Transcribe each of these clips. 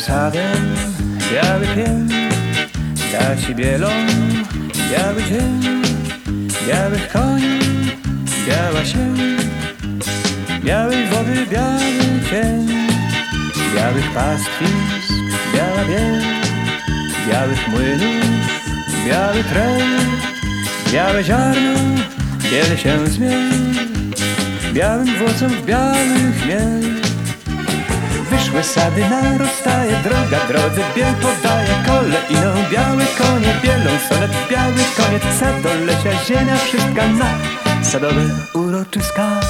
sadem biały pień, gaci bielą, biały dzień, białych koni, biała sień, białej wody biały cień, białych pastwisk, biała biel, białych młynów, biały tren, białe ziarno, biel się zmień, białym włosem w biały Wyszły sady, narostaje droga, drodze biel podaje kole iną białe konie bielą solet biały koniec sadolesia ziemia wszystka na sadowe uroczyska.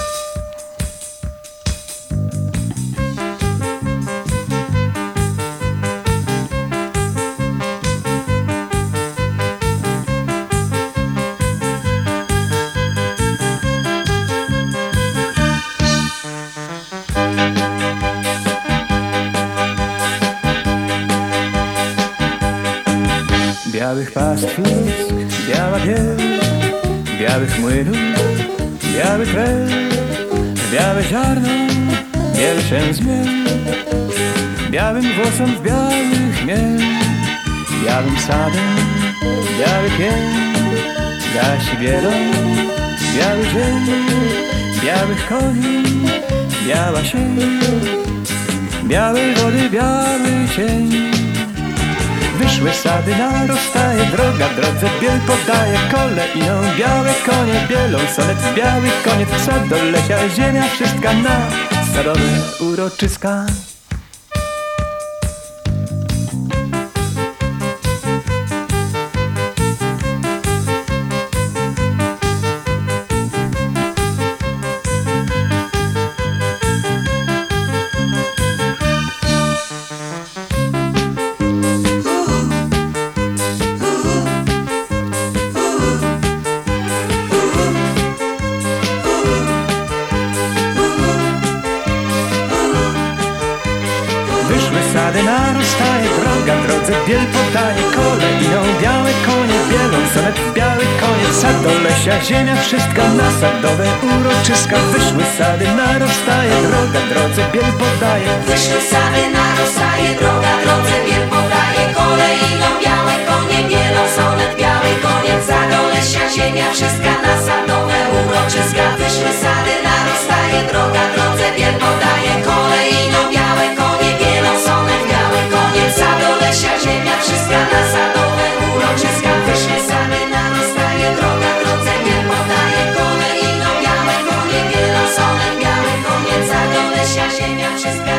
Białych pastwisk, biała biel, białych młynów, biały krew, białe ziarno, biel się zmiel, białym włosom w biały chmiel, białym sadem, biały pień, gasi bielą, biały dzień, białych koni, biała sień, białej wody biały cień. Wyszły sady, narostaje droga, drodze biel podaje kole iną białe konie bielą, solet biały koniec sadolesia, ziemia wszystka na sadowe uroczyska. Wyszły sady, narostaje droga, drodze biel podaje. Kole iną białe konie bielą, solet biały koniec sadolesia, ziemia wszystka na sadowe uroczyska. Wyszły sady, narostaje droga, drodze biel podaje. Wyszły sady, wiel She's got